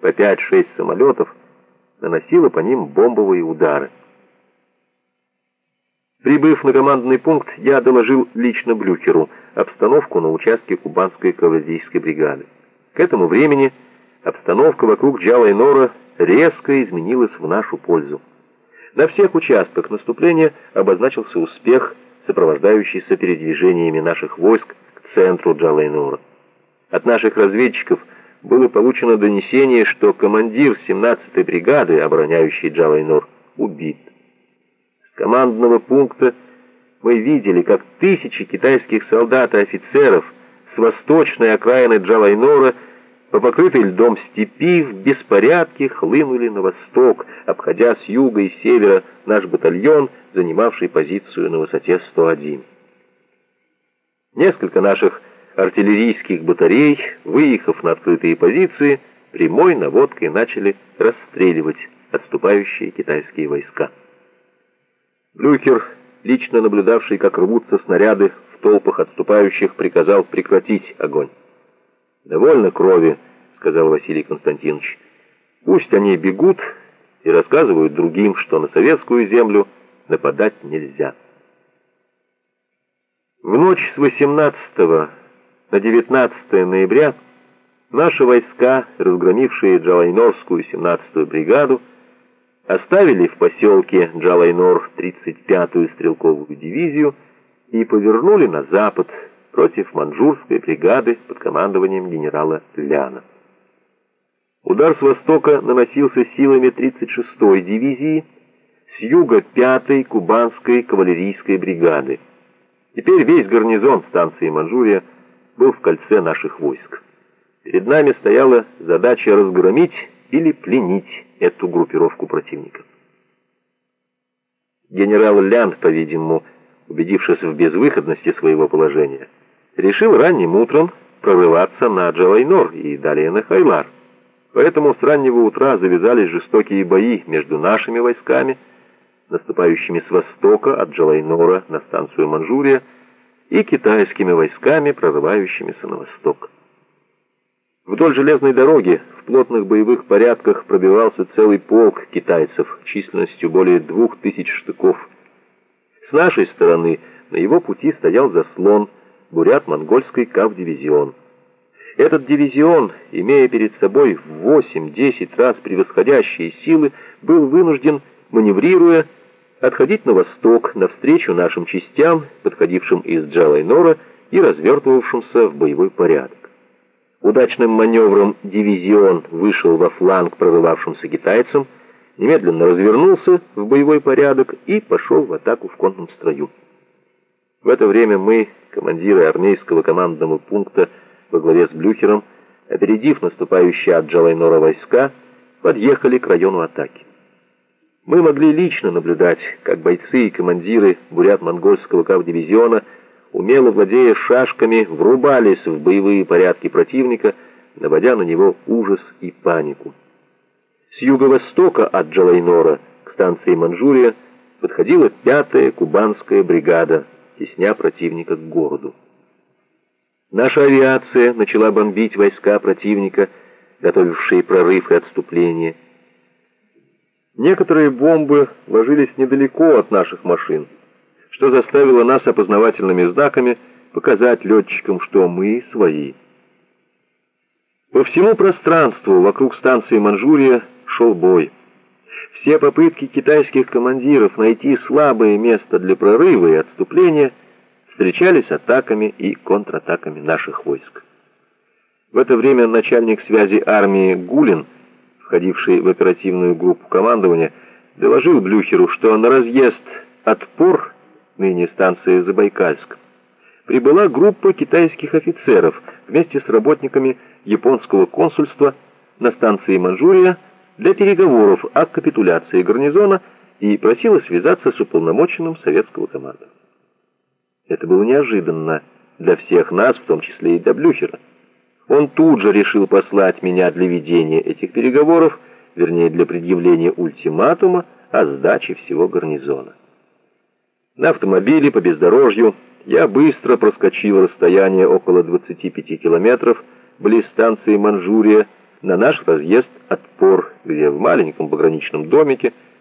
по 5-6 самолетов, наносила по ним бомбовые удары. Прибыв на командный пункт, я доложил лично Блюхеру обстановку на участке кубанской кавалерийской бригады. К этому времени обстановка вокруг Джала и Нора резко изменилась в нашу пользу. На всех участках наступления обозначился успех, сопровождающийся передвижениями наших войск к центру Джала и Нора. От наших разведчиков было получено донесение, что командир 17-й бригады, обороняющий Нор, убит командного пункта мы видели, как тысячи китайских солдат и офицеров с восточной окраины Джалайнора по покрытой льдом степи в беспорядке хлынули на восток, обходя с юга и севера наш батальон, занимавший позицию на высоте 101. Несколько наших артиллерийских батарей, выехав на открытые позиции, прямой наводкой начали расстреливать отступающие китайские войска. Блюхер, лично наблюдавший, как рвутся снаряды в толпах отступающих, приказал прекратить огонь. «Довольно крови», — сказал Василий Константинович. «Пусть они бегут и рассказывают другим, что на советскую землю нападать нельзя». В ночь с 18 на 19 ноября наши войска, разгромившие Джалайнорскую 17-ю бригаду, оставили в поселке Джалайнор 35-ю стрелковую дивизию и повернули на запад против маньчжурской бригады под командованием генерала Ляна. Удар с востока наносился силами 36-й дивизии с юга 5-й кубанской кавалерийской бригады. Теперь весь гарнизон станции Манчжурия был в кольце наших войск. Перед нами стояла задача разгромить или пленить эту группировку противника. Генерал Лян, по-видимому, убедившись в безвыходности своего положения, решил ранним утром прорываться на Джалайнор и далее на Хайлар. Поэтому с раннего утра завязались жестокие бои между нашими войсками, наступающими с востока от Джалайнора на станцию Манчжурия, и китайскими войсками, прорывающимися на восток. Вдоль железной дороги в плотных боевых порядках пробивался целый полк китайцев численностью более двух тысяч штыков. С нашей стороны на его пути стоял заслон бурят-монгольский кавдивизион. Этот дивизион, имея перед собой в 8-10 раз превосходящие силы, был вынужден, маневрируя, отходить на восток, навстречу нашим частям, подходившим из Джалайнора и развертывавшимся в боевой порядок. Удачным маневром дивизион вышел во фланг прорывавшимся китайцам, немедленно развернулся в боевой порядок и пошел в атаку в конном строю. В это время мы, командиры армейского командного пункта во главе с Блюхером, опередив наступающие от Джалайнора войска, подъехали к району атаки. Мы могли лично наблюдать, как бойцы и командиры бурят-монгольского кавдивизиона умело владея шашками, врубались в боевые порядки противника, наводя на него ужас и панику. С юго-востока от Джалайнора к станции Манчжурия подходила пятая кубанская бригада, тесня противника к городу. Наша авиация начала бомбить войска противника, готовившие прорыв и отступление. Некоторые бомбы ложились недалеко от наших машин что заставило нас опознавательными знаками показать летчикам, что мы свои. По всему пространству вокруг станции Манчжурия шел бой. Все попытки китайских командиров найти слабое место для прорыва и отступления встречались атаками и контратаками наших войск. В это время начальник связи армии Гулин, входивший в оперативную группу командования, доложил Блюхеру, что на разъезд «Отпор» ныне станция Забайкальск, прибыла группа китайских офицеров вместе с работниками японского консульства на станции Манчжурия для переговоров о капитуляции гарнизона и просила связаться с уполномоченным советского команда. Это было неожиданно для всех нас, в том числе и для Блюхера. Он тут же решил послать меня для ведения этих переговоров, вернее, для предъявления ультиматума о сдаче всего гарнизона. На автомобиле по бездорожью я быстро проскочил расстояние около 25 километров близ станции Манчжурия, на наш разъезд отпор, где в маленьком пограничном домике